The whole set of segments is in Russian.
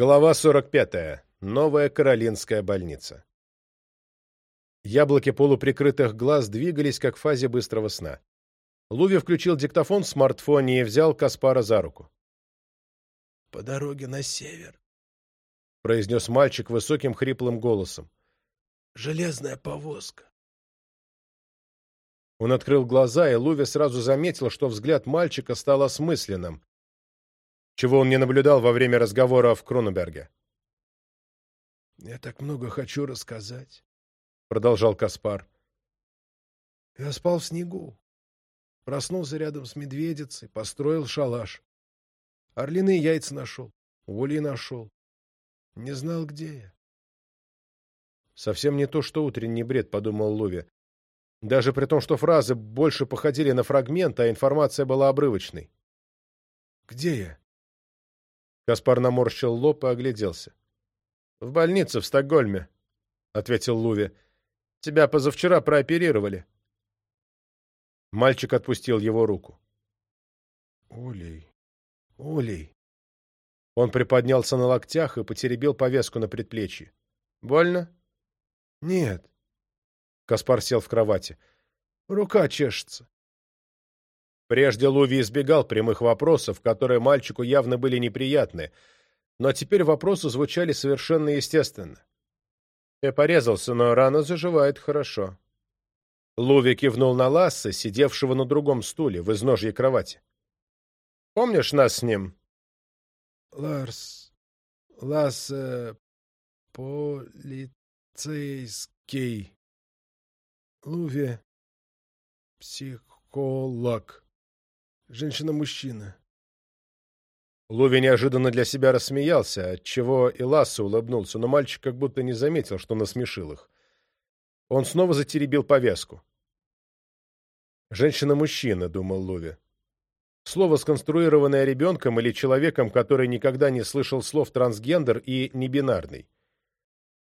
Глава 45. Новая Каролинская больница. Яблоки полуприкрытых глаз двигались, как в фазе быстрого сна. Луви включил диктофон в смартфоне и взял Каспара за руку. «По дороге на север», — произнес мальчик высоким хриплым голосом. «Железная повозка». Он открыл глаза, и Луви сразу заметил, что взгляд мальчика стал осмысленным, чего он не наблюдал во время разговора в Кроненберге. «Я так много хочу рассказать», — продолжал Каспар. «Я спал в снегу, проснулся рядом с медведицей, построил шалаш. Орлиные яйца нашел, ули нашел. Не знал, где я». «Совсем не то, что утренний бред», — подумал Луви. Даже при том, что фразы больше походили на фрагмент, а информация была обрывочной. «Где я?» Каспар наморщил лоб и огляделся. «В больнице в Стокгольме», — ответил Луви. «Тебя позавчера прооперировали». Мальчик отпустил его руку. «Олей, Олей». Он приподнялся на локтях и потеребил повязку на предплечье. «Больно?» «Нет». Каспар сел в кровати. «Рука чешется». Прежде Луви избегал прямых вопросов, которые мальчику явно были неприятны, но теперь вопросы звучали совершенно естественно. «Ты порезался, но рана заживает хорошо». Луви кивнул на Ласса, сидевшего на другом стуле, в изножье кровати. «Помнишь нас с ним?» «Ларс... Ласс... Э, полицейский... Луви... психолог...» женщина-мужчина. Лови неожиданно для себя рассмеялся, отчего и Ласса улыбнулся, но мальчик как будто не заметил, что насмешил их. Он снова затеребил повязку. «Женщина-мужчина», — думал Лови. Слово, сконструированное ребенком или человеком, который никогда не слышал слов «трансгендер» и «небинарный».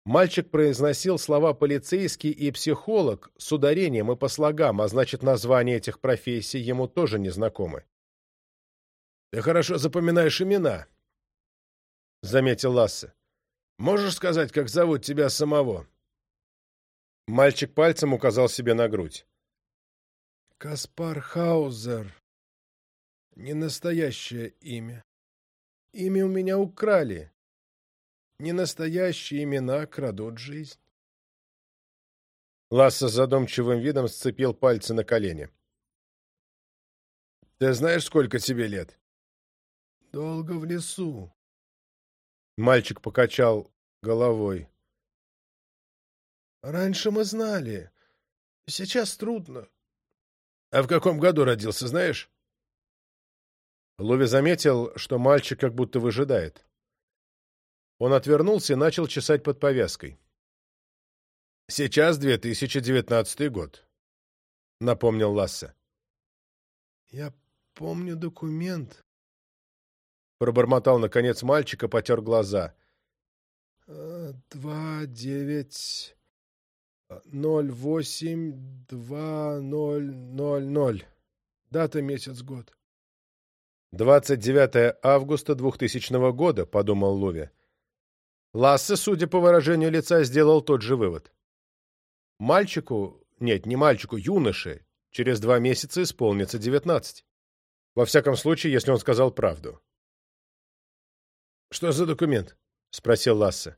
Мальчик произносил слова полицейский и психолог с ударением и по слогам, а значит, названия этих профессий ему тоже не знакомы. «Ты хорошо запоминаешь имена», — заметил Лассе. «Можешь сказать, как зовут тебя самого?» Мальчик пальцем указал себе на грудь. «Каспар Хаузер. Не настоящее имя. Имя у меня украли ненастоящие имена крадут жизнь. Ласса задумчивым видом сцепил пальцы на колени. «Ты знаешь, сколько тебе лет?» «Долго в лесу». Мальчик покачал головой. «Раньше мы знали. Сейчас трудно». «А в каком году родился, знаешь?» Лови заметил, что мальчик как будто выжидает. Он отвернулся и начал чесать под повязкой. «Сейчас 2019 год», — напомнил Лассе. «Я помню документ», — пробормотал, наконец, мальчик и потер глаза. «Два девять ноль восемь два ноль ноль ноль. Дата, месяц, год». «29 августа 2000 года», — подумал Луви. Ласса, судя по выражению лица, сделал тот же вывод. Мальчику, нет, не мальчику, юноше, через два месяца исполнится девятнадцать. Во всяком случае, если он сказал правду. «Что за документ?» — спросил Ласса.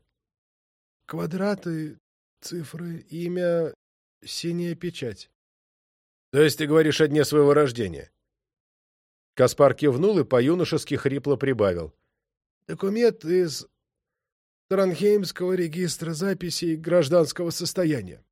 «Квадраты, цифры, имя, синяя печать». «То есть ты говоришь о дне своего рождения?» Каспар кивнул и по-юношески хрипло прибавил. «Документ из Грангеймского регистра записей гражданского состояния.